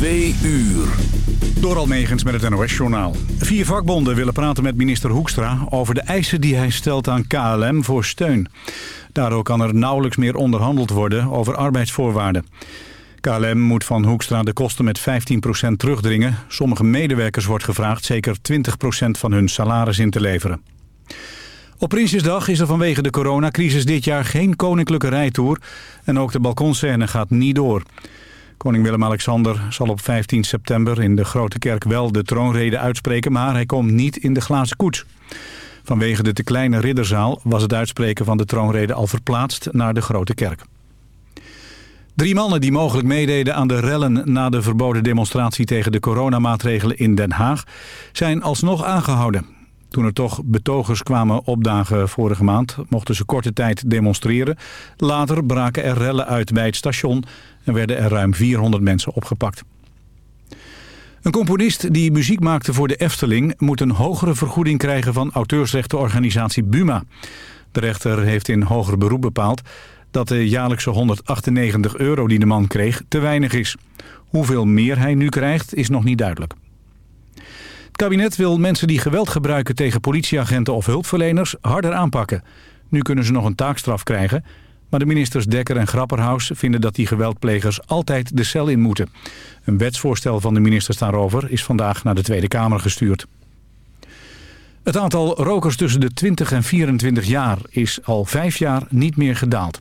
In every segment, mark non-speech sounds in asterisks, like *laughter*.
Twee uur. Door Almegens met het NOS-journaal. Vier vakbonden willen praten met minister Hoekstra... over de eisen die hij stelt aan KLM voor steun. Daardoor kan er nauwelijks meer onderhandeld worden over arbeidsvoorwaarden. KLM moet van Hoekstra de kosten met 15% terugdringen. Sommige medewerkers wordt gevraagd zeker 20% van hun salaris in te leveren. Op Prinsjesdag is er vanwege de coronacrisis dit jaar geen koninklijke rijtour... en ook de balkonscène gaat niet door. Koning Willem-Alexander zal op 15 september in de Grote Kerk wel de troonrede uitspreken... maar hij komt niet in de glazen koets. Vanwege de te kleine ridderzaal was het uitspreken van de troonrede al verplaatst naar de Grote Kerk. Drie mannen die mogelijk meededen aan de rellen na de verboden demonstratie tegen de coronamaatregelen in Den Haag zijn alsnog aangehouden. Toen er toch betogers kwamen opdagen vorige maand mochten ze korte tijd demonstreren. Later braken er rellen uit bij het station en werden er ruim 400 mensen opgepakt. Een componist die muziek maakte voor de Efteling... moet een hogere vergoeding krijgen van auteursrechtenorganisatie Buma. De rechter heeft in hoger beroep bepaald... dat de jaarlijkse 198 euro die de man kreeg te weinig is. Hoeveel meer hij nu krijgt is nog niet duidelijk. Het kabinet wil mensen die geweld gebruiken tegen politieagenten of hulpverleners harder aanpakken. Nu kunnen ze nog een taakstraf krijgen... Maar de ministers Dekker en Grapperhaus vinden dat die geweldplegers altijd de cel in moeten. Een wetsvoorstel van de ministers daarover is vandaag naar de Tweede Kamer gestuurd. Het aantal rokers tussen de 20 en 24 jaar is al vijf jaar niet meer gedaald.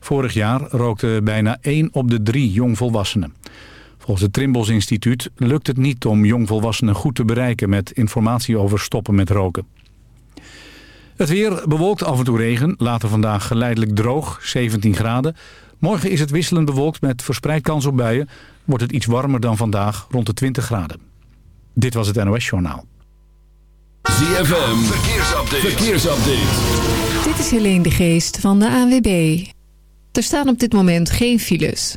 Vorig jaar rookte bijna 1 op de 3 jongvolwassenen. Volgens het Trimbos Instituut lukt het niet om jongvolwassenen goed te bereiken... met informatie over stoppen met roken. Het weer bewolkt af en toe regen, later vandaag geleidelijk droog, 17 graden. Morgen is het wisselend bewolkt met verspreid kans op buien. Wordt het iets warmer dan vandaag, rond de 20 graden. Dit was het NOS Journaal. ZFM, verkeersupdate. verkeersupdate. Dit is Helene de Geest van de ANWB. Er staan op dit moment geen files.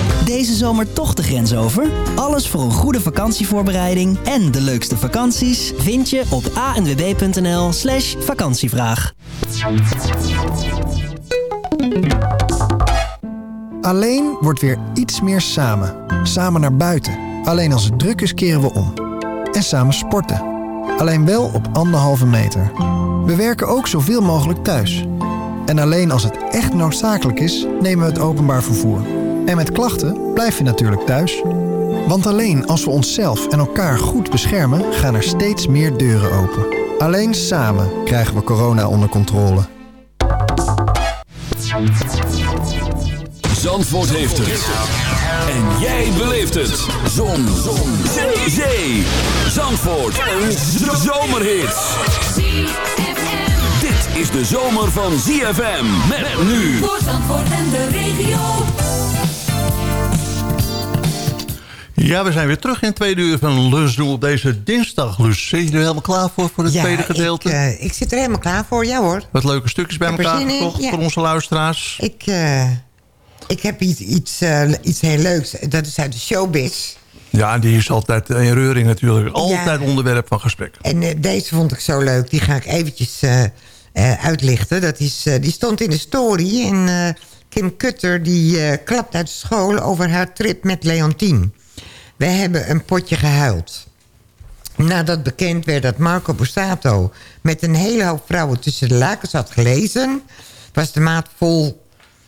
Deze zomer toch de grens over? Alles voor een goede vakantievoorbereiding en de leukste vakanties vind je op anwb.nl slash vakantievraag. Alleen wordt weer iets meer samen. Samen naar buiten. Alleen als het druk is keren we om. En samen sporten. Alleen wel op anderhalve meter. We werken ook zoveel mogelijk thuis. En alleen als het echt noodzakelijk is, nemen we het openbaar vervoer. En met klachten blijf je natuurlijk thuis. Want alleen als we onszelf en elkaar goed beschermen, gaan er steeds meer deuren open. Alleen samen krijgen we corona onder controle. Zandvoort heeft het. En jij beleeft het. Zon. Zon. Zee. Zee. Zandvoort. Een zomerhit. Dit is de zomer van ZFM. Met nu. Voor Zandvoort en de regio. Ja, we zijn weer terug in het tweede uur van Lusdoel deze dinsdag. Lus, zijn jullie er helemaal klaar voor, voor het tweede gedeelte? Ik, eh, ik zit er helemaal klaar voor, ja hoor. Wat leuke stukjes bij elkaar ja. voor onze luisteraars. Ik, eh, ik heb iets, iets, eh, iets heel leuks. Dat is uit de showbiz. Ja, die is altijd in reuring natuurlijk. Altijd onderwerp van gesprek. En deze vond ik zo leuk. Die ga ik eventjes uitlichten. Dat is, die stond in de story. En Kim Kutter die klapt uit school over haar trip met Leontien. We hebben een potje gehuild. Nadat bekend werd dat Marco Borsato... met een hele hoop vrouwen tussen de lakens had gelezen... was de maat vol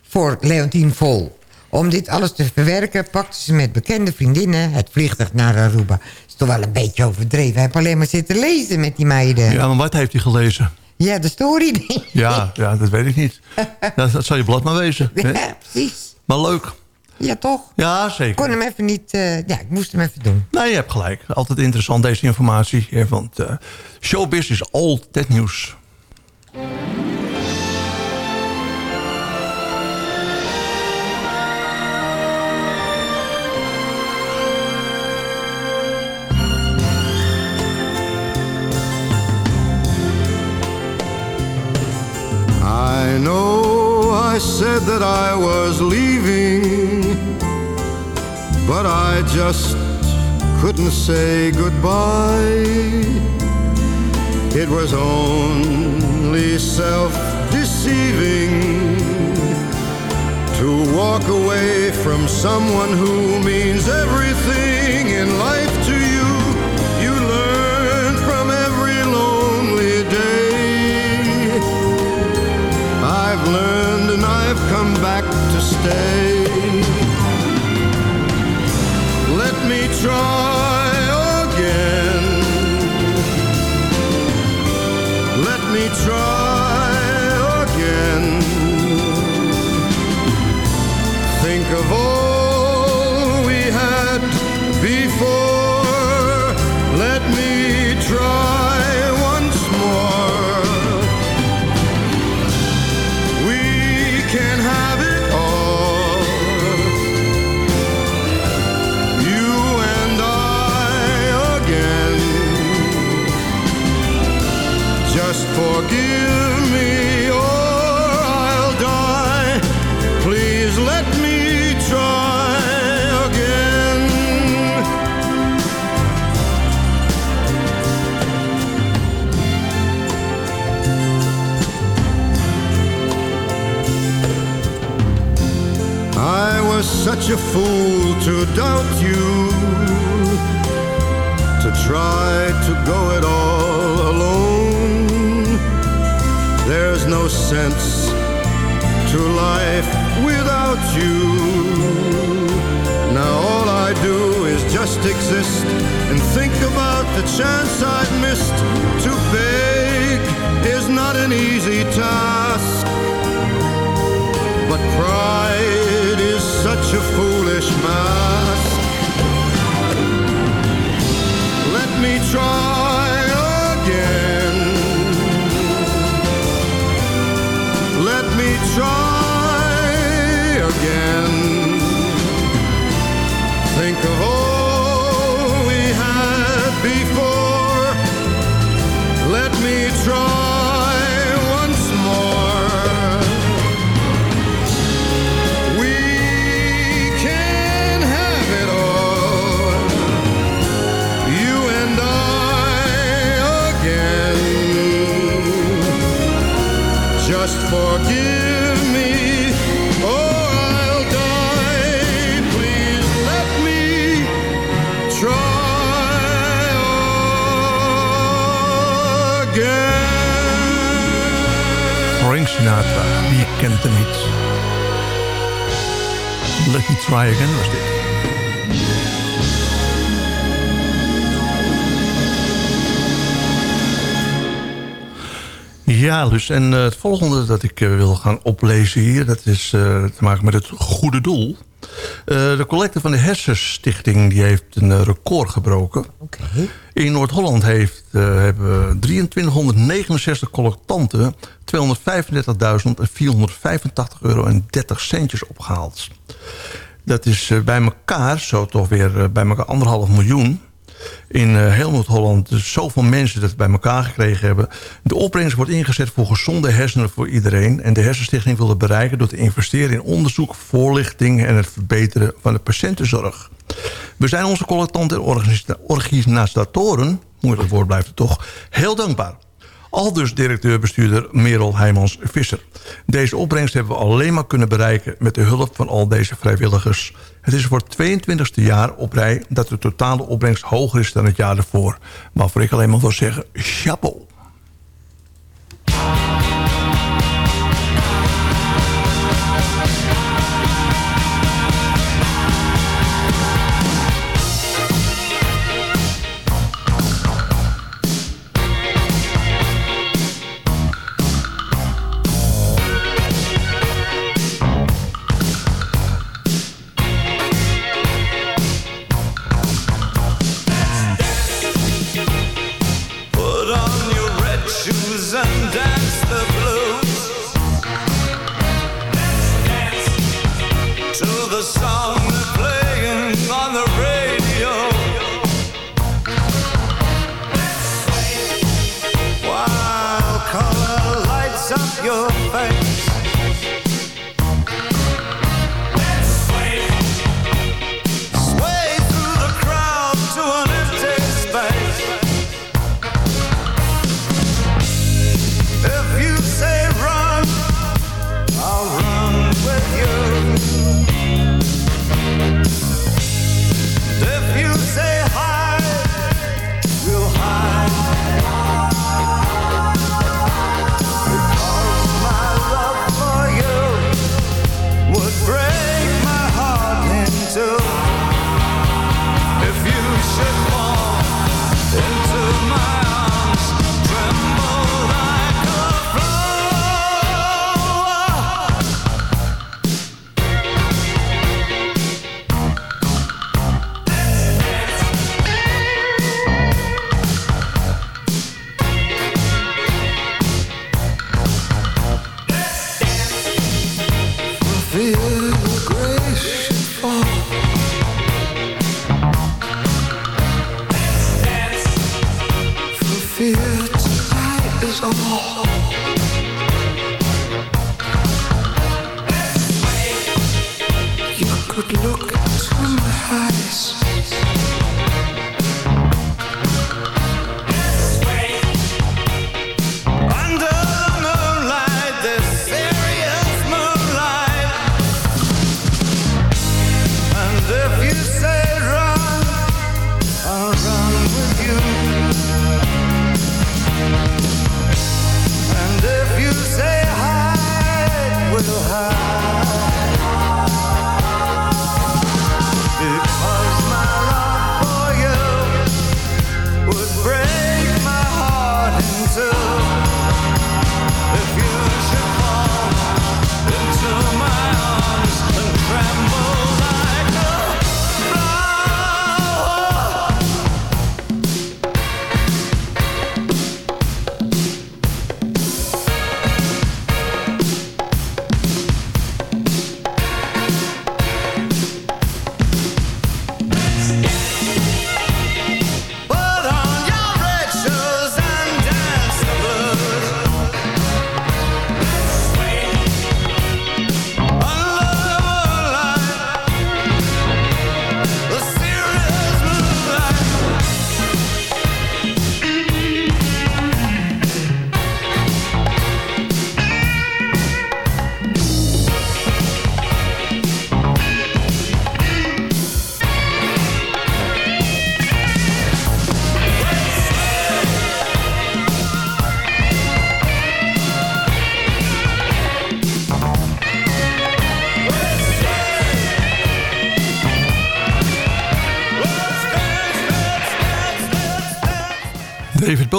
voor Leontien vol. Om dit alles te verwerken pakte ze met bekende vriendinnen het vliegtuig naar Aruba. is toch wel een beetje overdreven. Hij heeft alleen maar zitten lezen met die meiden. Ja, maar wat heeft hij gelezen? Ja, de story. Ja, ja dat weet ik niet. *laughs* Dat, dat zou je blad maar wezen. hè? ja, precies. Maar leuk. Ja, toch? Ja, Ik zeker. kon hem even niet... eh, ja, ik moest hem even doen. Nee, je hebt gelijk. Altijd interessant deze informatie. Want eh showbiz is altijd nieuws. I know I said that I was leaving, but I just couldn't say goodbye. It was only self deceiving to walk away from someone who means everything in life to you. You learn from every lonely day. I've learned and I've come back to stay. Try again. Let me try again. Think of all forgive me or I'll die. Please let me try again. I was such a fool to doubt you, to try to go it sense to life without you. Now all I do is just exist and think about the chance I've missed. To beg is not an easy task. But pride is such a foolish mask. Let me try try again. Think of all kent hem niet? Let me try again was dit. Ja, dus en eh, het volgende dat ik eh, wil gaan oplezen hier... dat is eh, te maken met het goede doel. De collecte van de Hersenstichting die heeft een record gebroken. In Noord-Holland heeft, eh, hebben 2369 collectanten 235.485 euro en 30 centjes opgehaald. Dat is eh, bij elkaar, zo toch weer eh, bij elkaar anderhalf miljoen. In heel Noord-Holland dus zoveel mensen dat bij elkaar gekregen hebben. De opbrengst wordt ingezet voor gezonde hersenen voor iedereen. En de Hersenstichting wil bereiken door te investeren in onderzoek, voorlichting... en het verbeteren van de patiëntenzorg. We zijn onze collectanten en organisa- organisatoren, moeilijk woord blijft het toch, heel dankbaar. Al dus directeur-bestuurder Merel Heijmans-Visser. Deze opbrengst hebben we alleen maar kunnen bereiken... met de hulp van al deze vrijwilligers. Het is voor het 22e jaar op rij... dat de totale opbrengst hoger is dan het jaar ervoor. Waarvoor ik alleen maar wil zeggen, chapeau.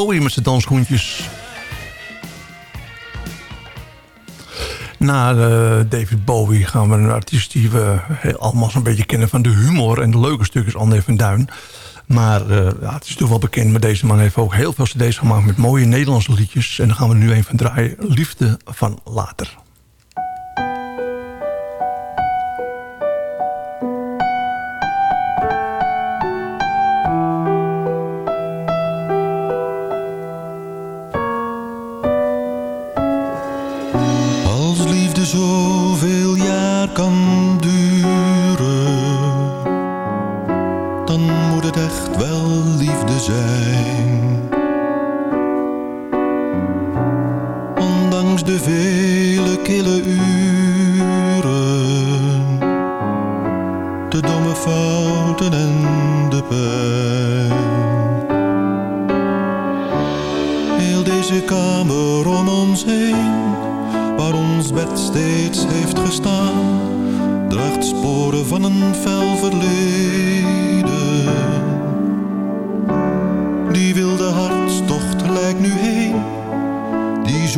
Bowie met zijn dansschoentjes. Na eh, David Bowie gaan we een artiest die we eh, allemaal zo'n beetje kennen van de humor. En de leuke stukjes André van Duin. Maar eh, ja, het is toch wel bekend, maar deze man heeft ook heel veel cd's gemaakt met mooie Nederlandse liedjes. En daar gaan we nu even van draaien. Liefde van later.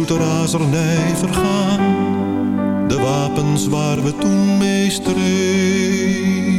de razernij vergaan. De wapens waar we toen meestreden.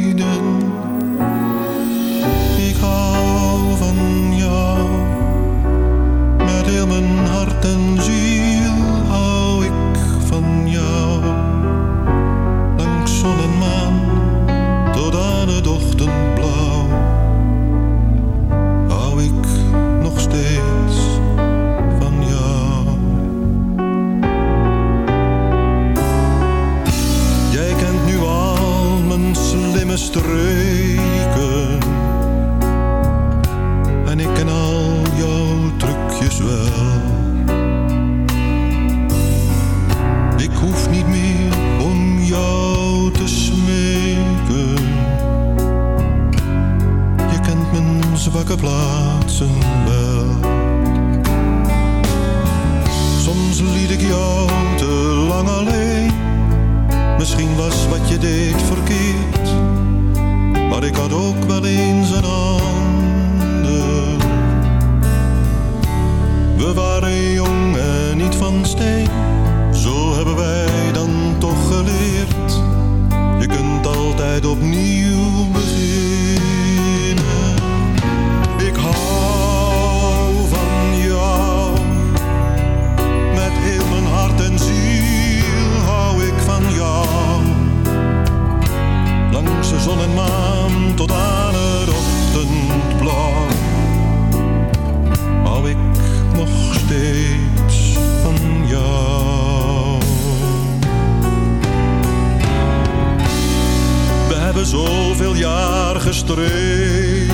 Zoveel jaar gestreden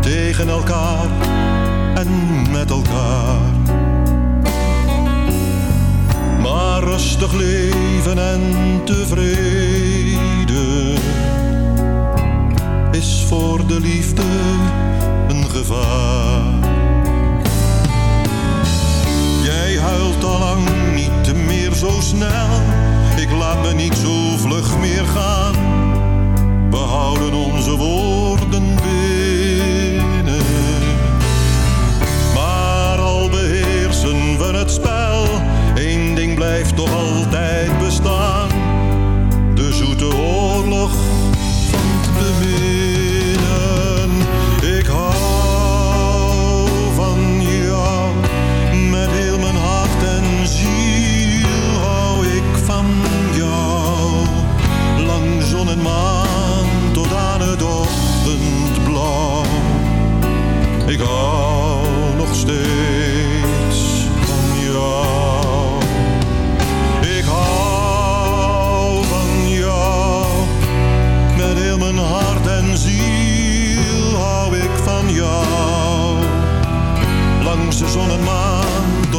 tegen elkaar en met elkaar. Maar rustig leven en tevreden is voor de liefde een gevaar. Jij huilt al lang niet meer zo snel. Ik laat me niet zo vlug meer gaan. We houden onze woorden binnen. Maar al beheersen we het spel, één ding blijft toch altijd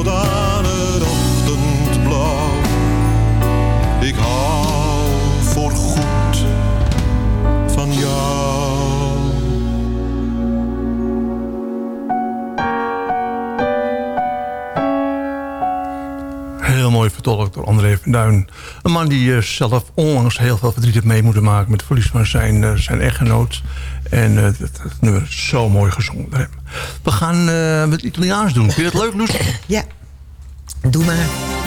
dolar. Vertolkt door André van Duin. Een man die eh, zelf onlangs heel veel verdriet heeft mee moeten maken... met het verlies van zijn, eh, zijn echtgenoot. En eh, dat, is zo mooi gezongen. We gaan met Italiaans doen. Vind je het leuk, Loes? Ja, doe maar.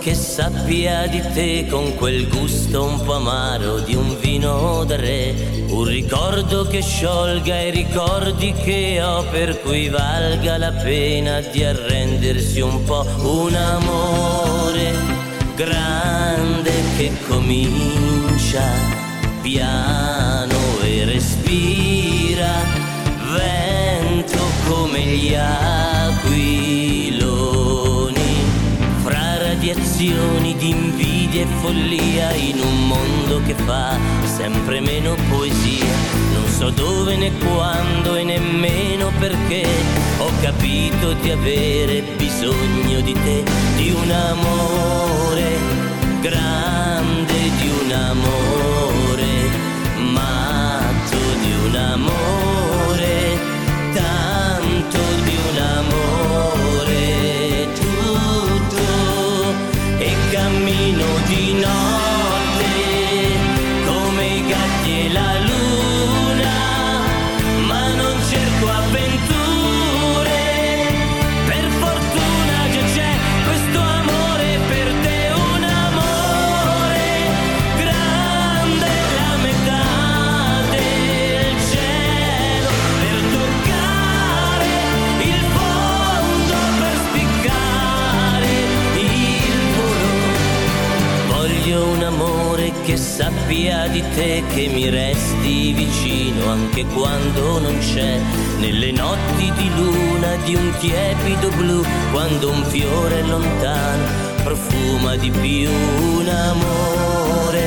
Che sappia di te con quel gusto un po' amaro di un vino da re, un ricordo che sciolga i ricordi che ho per cui valga la pena di arrendersi un po', un amore grande che comincia piano e respira, vento come gli aquiloni, fra radiazioni di invidia e follia in un mondo che fa sempre meno poesia. Non so dove né quando e nemmeno perché ho capito di avere bisogno di te, di un amore grande, di un amore che sappia di te che mi resti vicino anche quando non c'è, nelle notti di luna di un tiepido blu, quando un fiore lontano profuma di più un amore,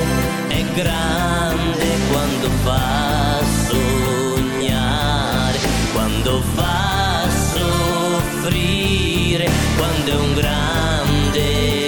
è grande quando fa sognare, quando fa soffrire, quando è un grande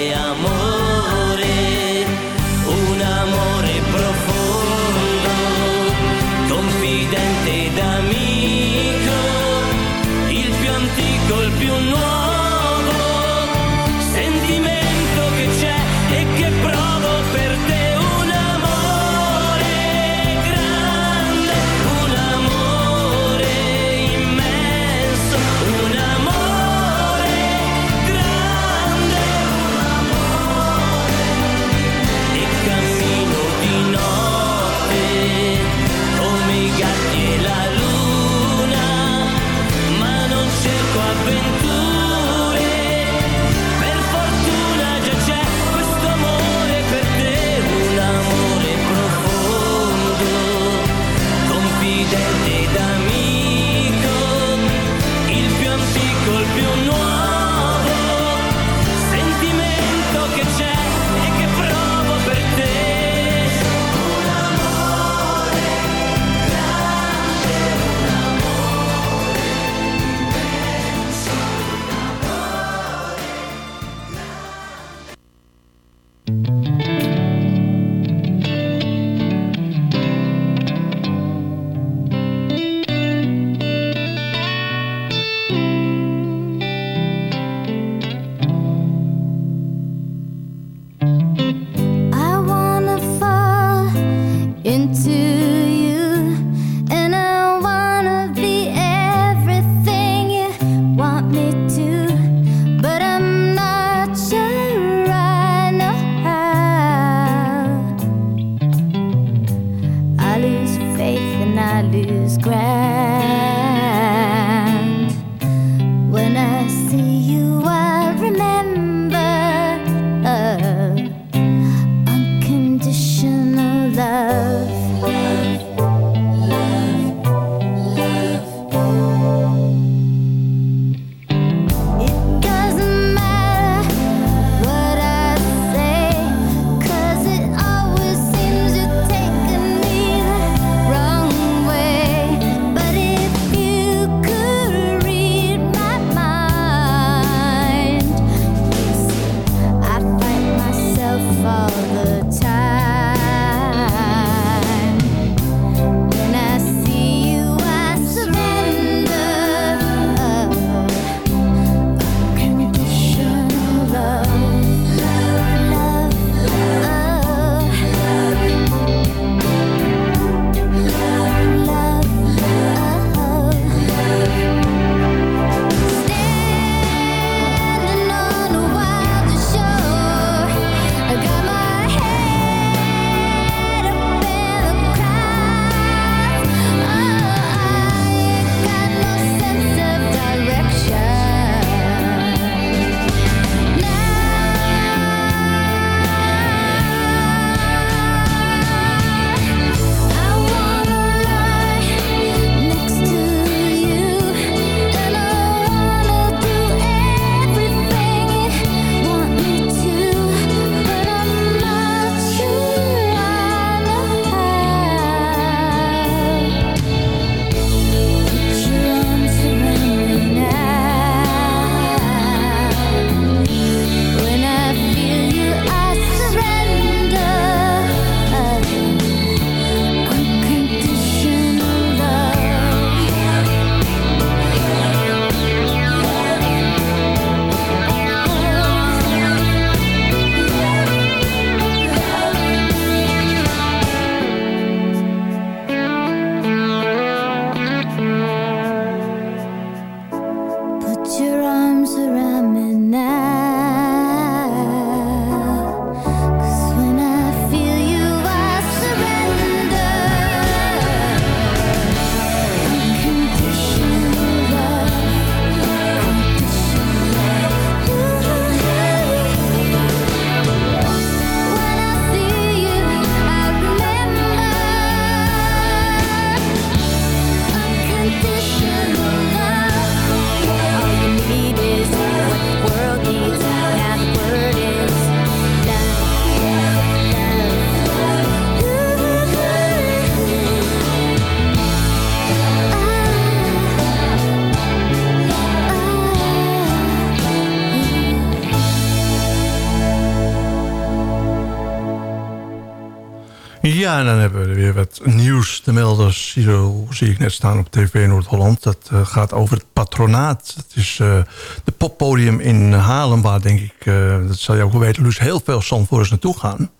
En dan hebben we weer wat nieuws te melden. Zo zie ik net staan op TV Noord-Holland. Dat eh, gaat over het patronaat. Dat is eh de poppodium in Haarlem... waar denk ik, eh, dat zal je ook wel weten... dus heel veel Zandvoorters naartoe gaan.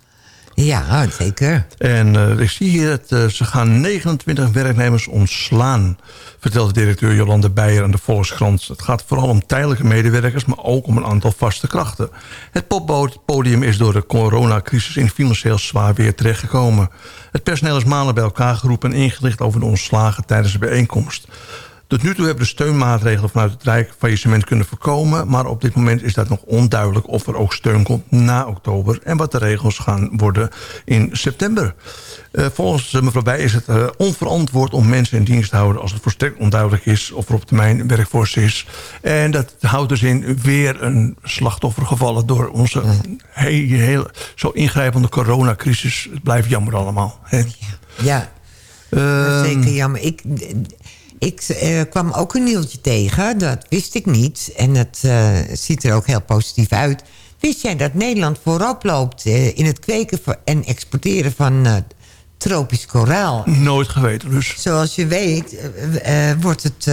Ja, zeker. En eh, ik zie hier dat eh, ze gaan 29 werknemers ontslaan... vertelt directeur Jolande Beijer aan de Volkskrant. Het gaat vooral om tijdelijke medewerkers... maar ook om een aantal vaste krachten. Het poppodium is door de coronacrisis... in financieel zwaar weer terechtgekomen. Het personeel is maanden bij elkaar geroepen... en ingelicht over de ontslagen tijdens de bijeenkomst. Tot nu toe hebben de steunmaatregelen vanuit het Rijk faillissement kunnen voorkomen... maar op dit moment is dat nog onduidelijk of er ook steun komt na oktober... en wat de regels gaan worden in september. Eh, volgens mevrouw Bij is het eh, onverantwoord om mensen in dienst te houden... als het volstrekt onduidelijk is of er op termijn werkforce is. En dat houdt dus in weer een slachtoffer gevallen... door onze hele, hele zo ingrijpende coronacrisis. Het blijft jammer allemaal. Hè? Ja, Ehm, zeker jammer. Ik, ik eh, kwam ook een nieuwtje tegen, dat wist ik niet. En het eh, ziet er ook heel positief uit. Wist jij dat Nederland voorop loopt eh, in het kweken en exporteren van tropisch koraal? Nooit geweten dus. Zoals je weet wordt het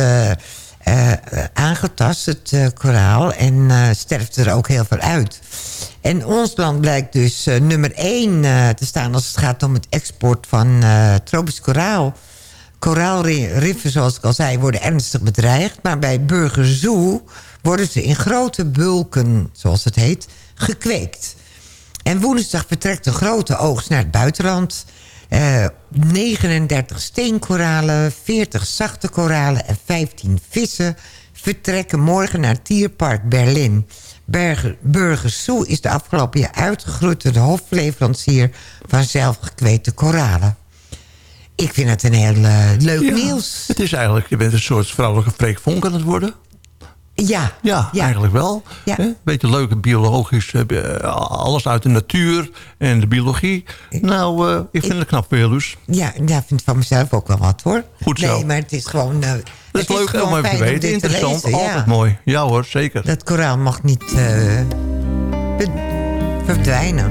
aangetast, het koraal. En sterft er ook heel veel uit. En ons land blijkt dus nummer één te staan... als het gaat om het export van tropisch koraal. Koraalriffen, zoals ik al zei, worden ernstig bedreigd. Maar bij Burger Zoo worden ze in grote bulken, zoals het heet, gekweekt. En woensdag vertrekt een grote oogst naar het buitenland. Eh, 39 steenkoralen, 40 zachte koralen en 15 vissen... vertrekken morgen naar Tierpark Berlin. Burger Soe is de afgelopen jaar uitgegroeid... tot de hofleverancier van zelfgekwete koralen. Ik vind het een heel eh, leuk Ja, nieuws. Het is eigenlijk, je bent een soort vrouwelijke Freek Vonk aan het worden. Ja. Ja, eigenlijk wel. Ja. Hè? Beetje leuke biologisch, eh, alles uit de natuur en de biologie. Nou, eh, ik vind het knap weer, Luus. Ja, ja, vind van mezelf ook wel wat hoor. Goed zo. Nee, maar het is gewoon... eh, Dat is het leuk om even te weten. te Interessant, lezen, altijd mooi. Ja hoor, zeker. Dat koraal mag niet eh, verdwijnen.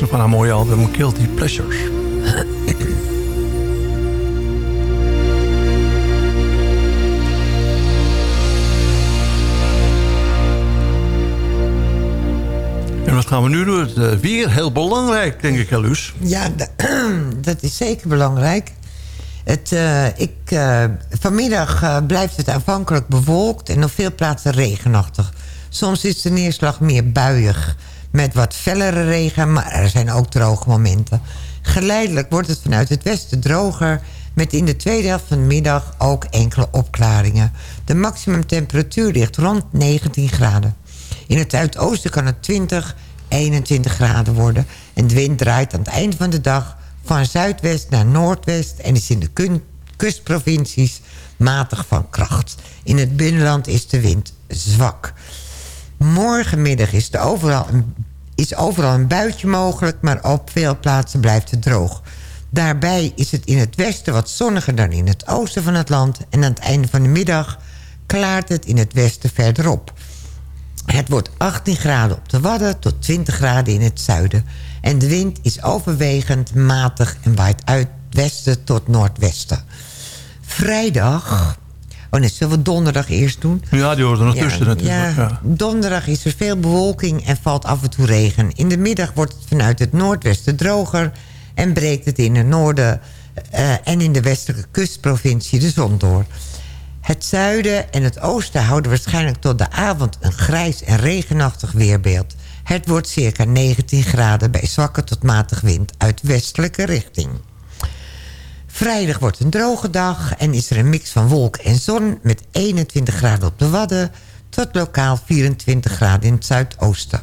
Afkomstig van haar mooie album Guilty Pleasures. En wat gaan we nu doen? Het eh, weer, heel belangrijk, denk ik, Luus. Ja, *clears throat* dat is zeker belangrijk. Het, eh, ik, eh, vanmiddag blijft het aanvankelijk bewolkt en op veel plaatsen regenachtig. Soms is de neerslag meer buiig met wat fellere regen... maar er zijn ook droge momenten. Geleidelijk wordt het vanuit het westen droger... met in de tweede helft van de middag ook enkele opklaringen. De maximumtemperatuur ligt rond 19 graden. In het zuidoosten kan het 20, 21 graden worden... en de wind draait aan het eind van de dag van zuidwest naar noordwest... en is in de kustprovincies matig van kracht. In het binnenland is de wind zwak. Morgenmiddag is, er overal is overal een buitje mogelijk... maar op veel plaatsen blijft het droog. Daarbij is het in het westen wat zonniger dan in het oosten van het land... en aan het einde van de middag klaart het in het westen verderop. Het wordt 18 graden op de Wadden tot 20 graden in het zuiden. En de wind is overwegend matig en waait uit westen tot noordwesten. Vrijdag... Oh nee, zullen we donderdag eerst doen? Ja, die hoort er nog Ja, tussen natuurlijk. Ja, Ja. donderdag is er veel bewolking en valt af en toe regen. In de middag wordt het vanuit het noordwesten droger... en breekt het in het noorden eh, en in de westelijke kustprovincie de zon door. Het zuiden en het oosten houden waarschijnlijk tot de avond... een grijs en regenachtig weerbeeld. Het wordt circa 19 graden bij zwakke tot matig wind uit westelijke richting. Vrijdag wordt een droge dag en is er een mix van wolk en zon... met 21 graden op de Wadden tot lokaal 24 graden in het zuidoosten.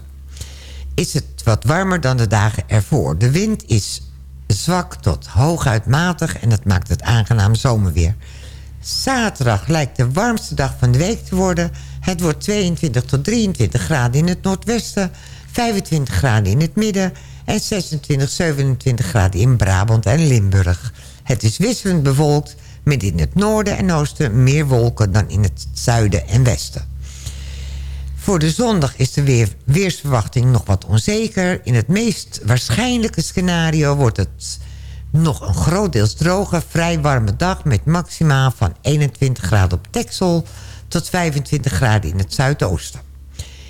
Is het wat warmer dan de dagen ervoor. De wind is zwak tot hooguit matig en dat maakt het aangenaam zomerweer. Zaterdag lijkt de warmste dag van de week te worden. Het wordt 22 tot 23 graden in het noordwesten... 25 graden in het midden... en 26, 27 graden in Brabant en Limburg. Het is wisselend bewolkt... met in het noorden en oosten meer wolken dan in het zuiden en westen. Voor de zondag is de weer, weersverwachting nog wat onzeker. In het meest waarschijnlijke scenario wordt het nog een grootdeels droge, vrij warme dag... met maximaal van 21 graden op Texel tot 25 graden in het zuidoosten.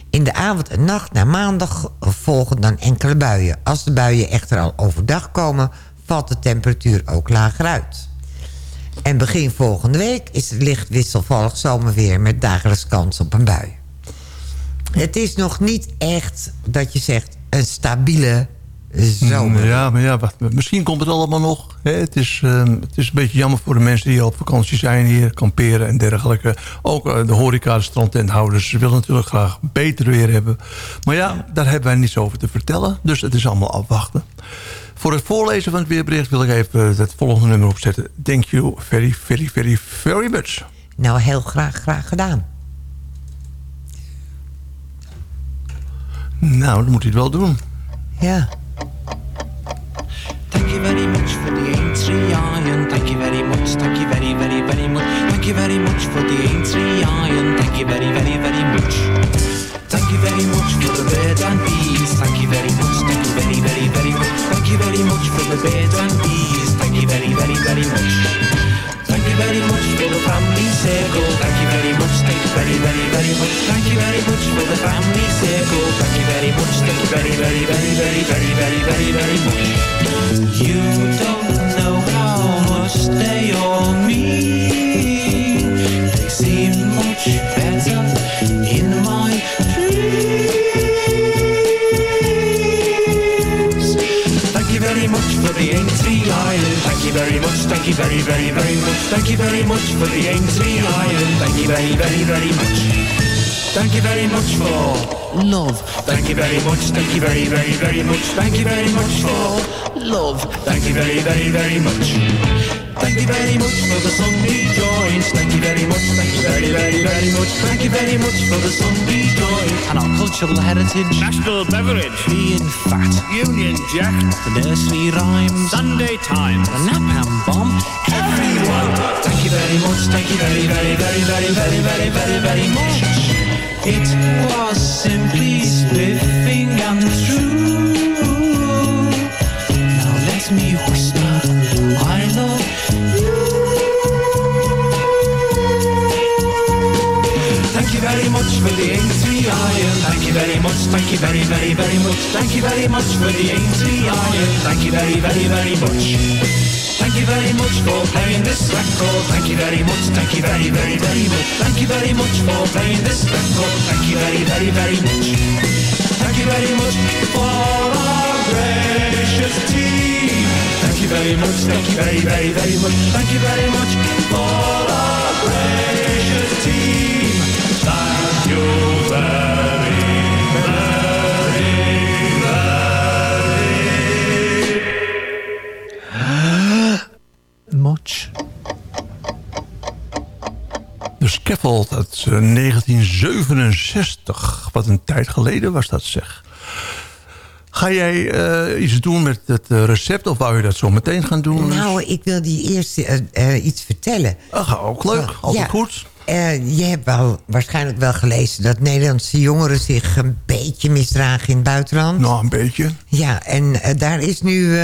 In de avond en nacht naar maandag volgen dan enkele buien. Als de buien echter al overdag komen, valt de temperatuur ook lager uit. En begin volgende week is het licht wisselvallig zomerweer... met dagelijks kans op een bui. Het is nog niet echt dat je zegt een stabiele zomer. Ja, maar ja, misschien komt het allemaal nog. Het, is, ehm, het is een beetje jammer voor de mensen die op vakantie zijn hier, kamperen en dergelijke. Ook eh, de horeca, de strandtenthouders, ze willen natuurlijk graag beter weer hebben. Maar ja, daar hebben wij niets over te vertellen. Dus het is allemaal afwachten. Voor het voorlezen van het weerbericht wil ik even het volgende nummer opzetten. Thank you very, very, very, very much. Nou, heel graag, graag gedaan. Nou, dan moet hij het wel doen. Ja. Thank you very much for the A3 iron. Thank you very much. Thank you very, very, very much. Thank you very much for the A3 iron. Thank you very, very, very much. Thank you very much for the birds and bees. Thank you very much. Thank you very, very, much. Thank you very much for the birds and bees. Thank you very, very, very much. Thank you very much for the family circle. Thank you very much. Thank you very, very, very much. Thank you very much for the family circle. Thank you very much. Thank you very, very, very, very, very, very, very, very much. You don't know how much they all mean. They seem much better very much. Thank you very, very, very much. Thank you very much for the A3 iron. Thank you very, very, very much. Thank you very much for love. Thank you very much. Thank you very, very, very much. Thank you very much for love. Thank you very, very, very much. Thank you very much for the Sunday joints. Thank you very much. Thank you very, very, very much. Thank you very much for the Sunday joints and our cultural heritage. National beverage. Being fat. Union Jack. The nursery rhymes. Sunday Times. The Napalm bomb. Everyone. Thank you very much. Thank you very, very, very, very, very, very, very, very much. It was simply spiffing much for the A3 iron. Thank you very, very, very much. Thank you very much for playing this record. Thank you very much. Thank you very, very, very much. Thank you very much for playing this record. Thank you very, very, very much. Thank you very much for our gracious team. Thank you very much. Thank you very, very, very much. Thank you very much for our gracious team. Thank you very, uit eh, 1967. Wat een tijd geleden was dat zeg. Ga jij eh, iets doen met het eh, recept of wou je dat zo meteen gaan doen? Nou, ik wil die eerst iets vertellen. Ach, ook leuk. Altijd Ja. goed. Eh, je hebt wel, waarschijnlijk wel gelezen dat Nederlandse jongeren zich een beetje misdragen in het buitenland. Nou, een beetje. Ja, en daar is nu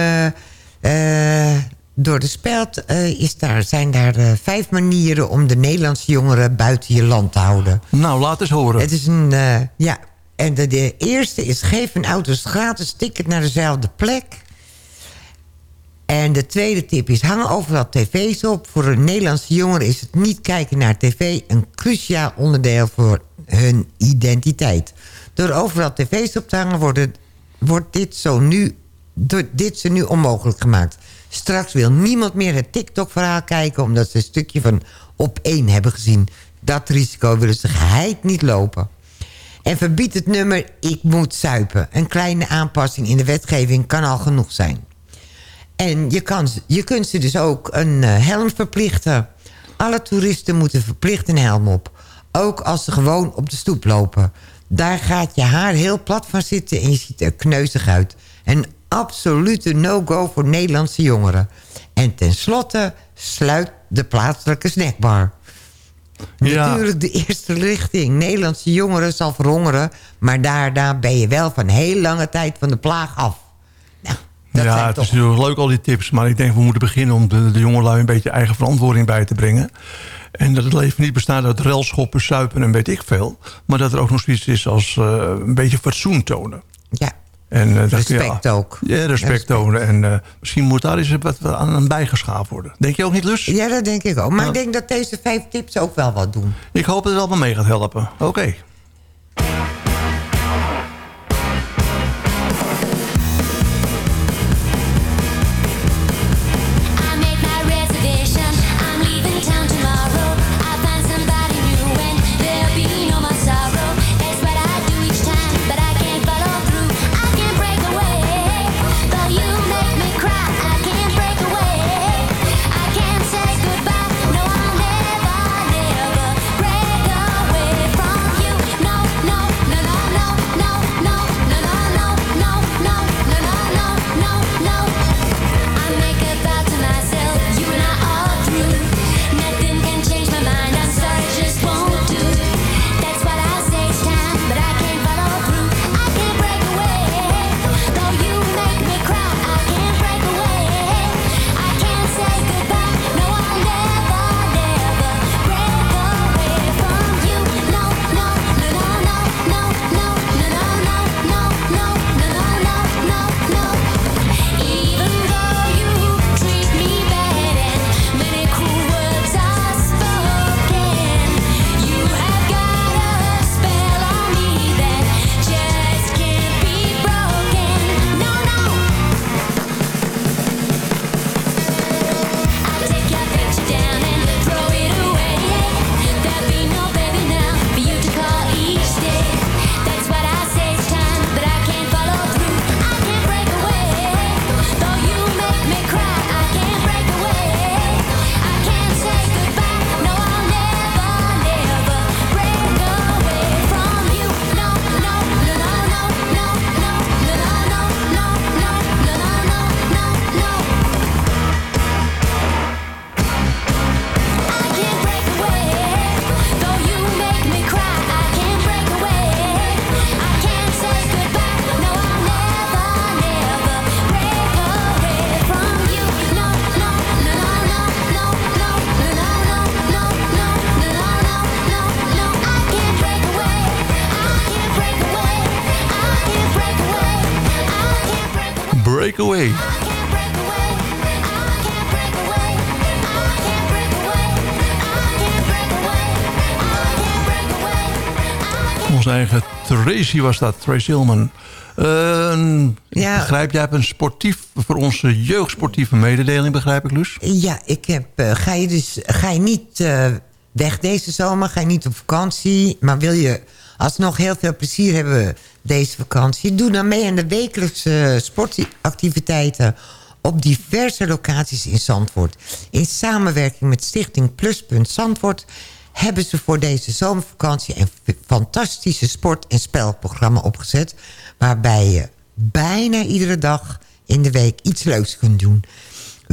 door de speld eh, is daar, zijn daar eh, vijf manieren om de Nederlandse jongeren buiten je land te houden. Nou, laat eens horen. Het is een, eh, ja, en de, de eerste is geef een auto's gratis ticket naar dezelfde plek. En de tweede tip is hang overal tv's op. Voor een Nederlandse jongeren is het niet kijken naar tv... een cruciaal onderdeel voor hun identiteit. Door overal tv's op te hangen worden, wordt dit, zo nu, dit ze nu onmogelijk gemaakt. Straks wil niemand meer het TikTok-verhaal kijken... omdat ze een stukje van op één hebben gezien. Dat risico willen ze geheid niet lopen. En verbied het nummer ik moet zuipen. Een kleine aanpassing in de wetgeving kan al genoeg zijn. En je, kan, je kunt ze dus ook een eh, helm verplichten. Alle toeristen moeten verplicht een helm op. Ook als ze gewoon op de stoep lopen. Daar gaat je haar heel plat van zitten en je ziet er kneuzig uit. Een absolute no-go voor Nederlandse jongeren. En tenslotte sluit de plaatselijke snackbar. Ja. Natuurlijk de eerste richting. Nederlandse jongeren zal verhongeren... maar daarna ben je wel van heel lange tijd van de plaag af. Dat ja, het toch- is natuurlijk leuk al die tips. Maar ik denk we moeten beginnen om de, de jongelui een beetje eigen verantwoording bij te brengen. En dat het leven niet bestaat uit relschoppen, suipen en weet ik veel. Maar dat er ook nog zoiets is als eh, een beetje fatsoen tonen. Ja. En, eh, Respect ja, ook. Ja, respect, tonen. En eh, misschien moet daar eens wat wat aan bijgeschaafd worden. Denk je ook niet, Lus? Ja, dat denk ik ook. Maar ik denk dat deze vijf tips ook wel wat doen. Ik hoop dat het allemaal mee gaat helpen. Oké. Tracy was dat, Tracy Hillman. Uh, Ja. Begrijp, jij hebt een sportief, voor onze jeugdsportieve mededeling, begrijp ik, Luus? Ja, ik heb, eh, ga je dus ga je niet eh, weg deze zomer, ga je niet op vakantie... maar wil je alsnog heel veel plezier hebben deze vakantie... doe dan mee aan de wekelijkse sportactiviteiten... op diverse locaties in Zandvoort. In samenwerking met Stichting Pluspunt Zandvoort... hebben ze voor deze zomervakantie... een fantastische sport- en spelprogramma opgezet... waarbij je bijna iedere dag in de week iets leuks kunt doen...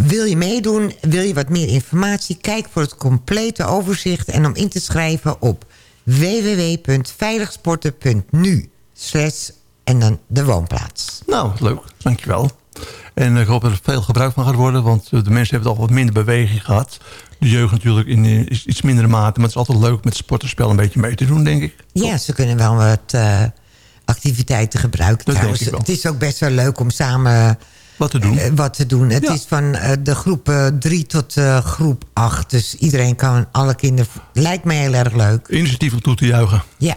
Wil je meedoen? Wil je wat meer informatie? Kijk voor het complete overzicht en om in te schrijven op www.veiligsporten.nu en dan de woonplaats. Nou, leuk. Dankjewel. En ik hoop dat er veel gebruik van gaat worden, want eh, de mensen hebben al wat minder beweging gehad. De jeugd natuurlijk in eh, iets mindere mate, maar het is altijd leuk met sportenspel een beetje mee te doen, denk ik. Ja, ze kunnen wel wat eh, activiteiten gebruiken. Dat trouwens. denk ik wel. Het is ook best wel leuk om samen wat te doen. wat te doen. Het Ja. is van eh, de groep 3 tot eh, groep 8. Dus iedereen kan, alle kinderen... Lijkt me heel erg leuk. Initiatief om toe te juichen. Ja.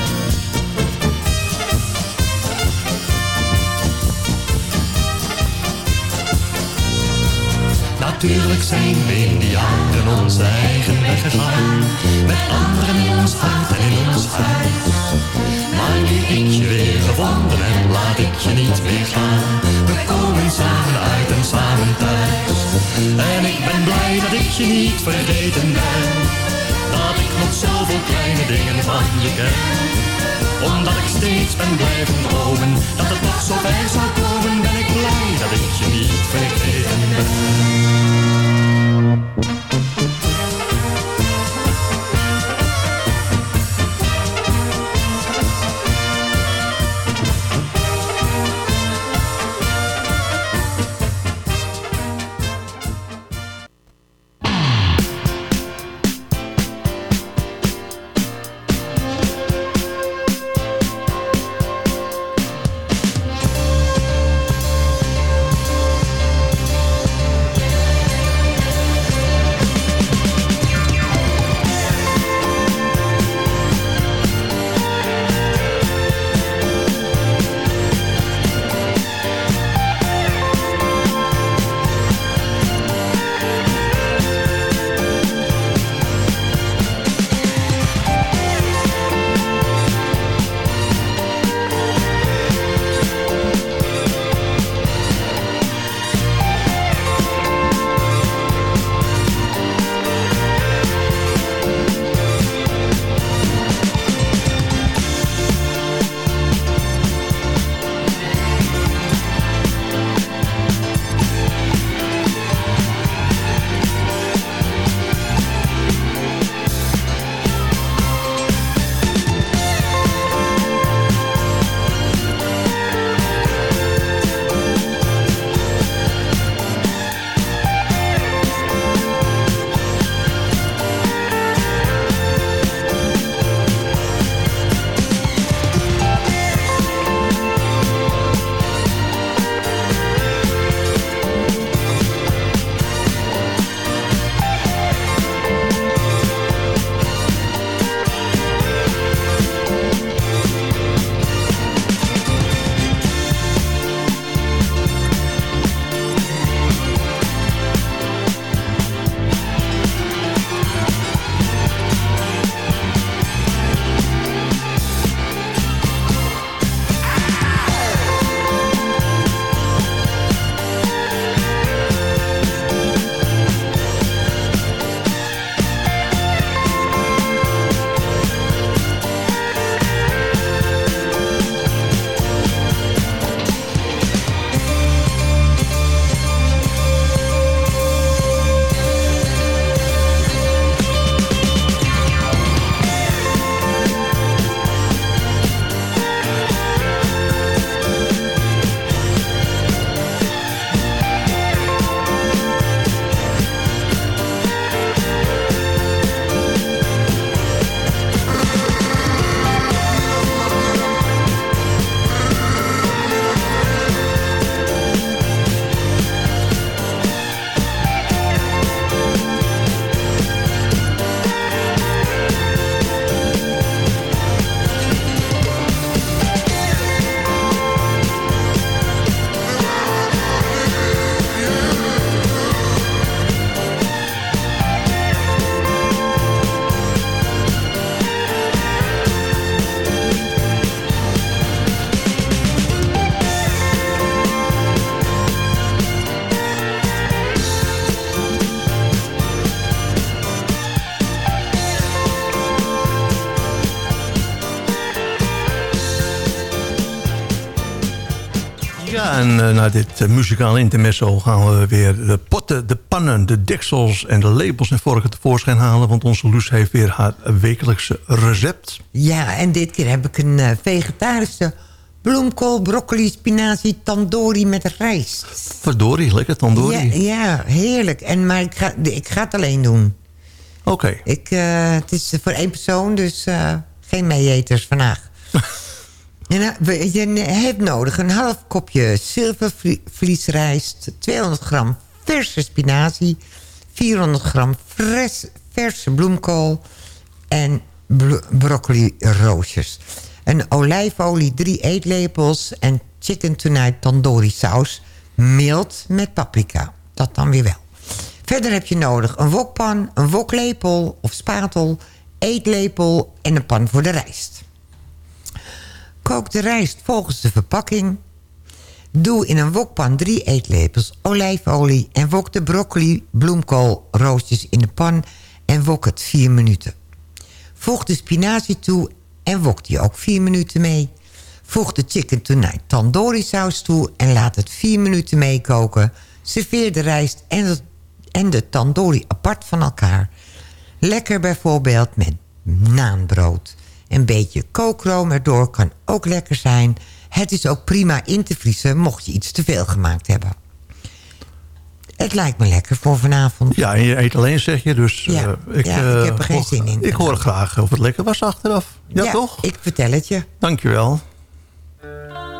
Natuurlijk zijn we in die jaren onze eigen weg gegaan. Met anderen in ons hart en in ons huis. Maar nu ik je weer gevonden heb, laat ik je niet meer gaan. We komen samen uit en samen thuis. En ik ben blij dat ik je niet vergeten ben. Dat ik nog zoveel kleine dingen van je ken omdat ik steeds ben blijven dromen Dat het toch zo ver zou komen Ben ik blij dat ik je niet vergeten ben en eh, na dit uh, muzikale intermezzo gaan we weer de potten, de pannen, de deksels en de labels en vorken tevoorschijn halen. Want onze Loes heeft weer haar wekelijkse recept. Ja, en dit keer heb ik een eh, vegetarische bloemkool, broccoli, spinazie, tandoori met rijst. Verdorie, lekker tandoori. Ja, ja, heerlijk. En, maar ik ga, ik ga het alleen doen. Oké. Ik, Het is voor één persoon, dus geen meeeters vandaag. *laughs* En, eh, we- je hebt nodig een half kopje zilvervliesrijst... 200 gram verse spinazie... 400 gram fres, verse bloemkool... en broccoli roosjes. Een olijfolie, drie eetlepels... en chicken tonight tandoori saus... mild met paprika. Dat dan weer wel. Verder heb je nodig een wokpan, een woklepel of spatel... eetlepel en een pan voor de rijst. Kook de rijst volgens de verpakking. Doe in een wokpan drie eetlepels olijfolie... en wok de broccoli, bloemkool, roostjes in de pan... en wok het vier minuten. Voeg de spinazie toe en wok die ook vier minuten mee. Voeg de chicken tonight tandoori saus toe... en laat het vier minuten meekoken. Serveer de rijst en de, en de tandoori apart van elkaar. Lekker bijvoorbeeld met naanbrood. Een beetje kookroom erdoor kan ook lekker zijn. Het is ook prima in te vriezen mocht je iets te veel gemaakt hebben. Het lijkt me lekker voor vanavond. Ja, en je eet alleen zeg je, dus Ja, eh, ik, ja, ik eh, heb er geen hoor- zin in. Ik hoor graag of het lekker was achteraf. Ja, toch? ik vertel het je. Dankjewel. Just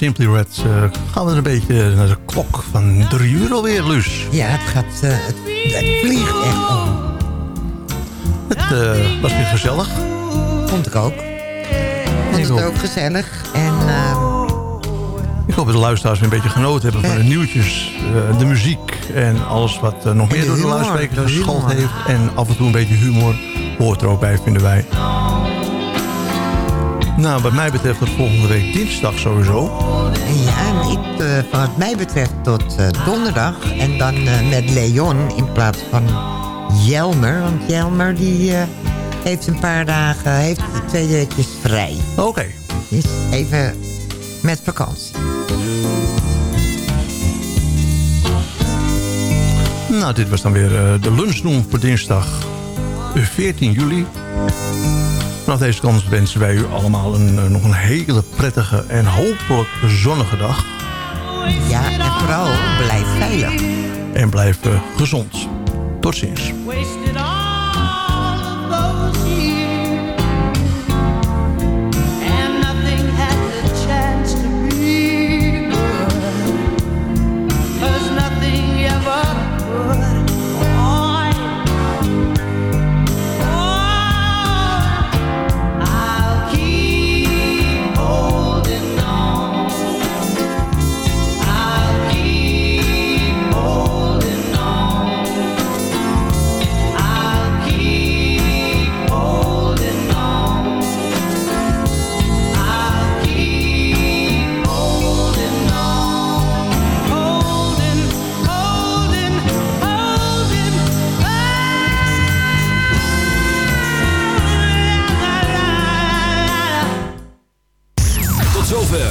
Simply Red eh, gaan we een beetje naar de klok van drie uur alweer, Luus. Ja, het, gaat, eh, het, het vliegt echt om. Het eh, was weer gezellig. Vond ik ook. Vond het ook gezellig. En ehm, Ik hoop dat de luisteraars weer een beetje genoten hebben van de nieuwtjes, de muziek en alles wat nog meer door de de geschald heeft. En af en toe een beetje humor hoort er ook bij, vinden wij. Nou, wat mij betreft tot volgende week dinsdag sowieso. ja, en ik, eh, wat mij betreft tot eh, donderdag. En dan eh, met Leon in plaats van Jelmer. Want Jelmer die heeft een paar dagen, heeft twee weekjes vrij. Oké. Dus even met vakantie. Nou, dit was dan weer de lunchroom voor dinsdag 14 juli. Vanaf deze kant wensen wij u allemaal een, eh, nog een hele prettige en hopelijk zonnige dag. Ja, en vooral blijf veilig. En blijf eh, gezond. Tot ziens.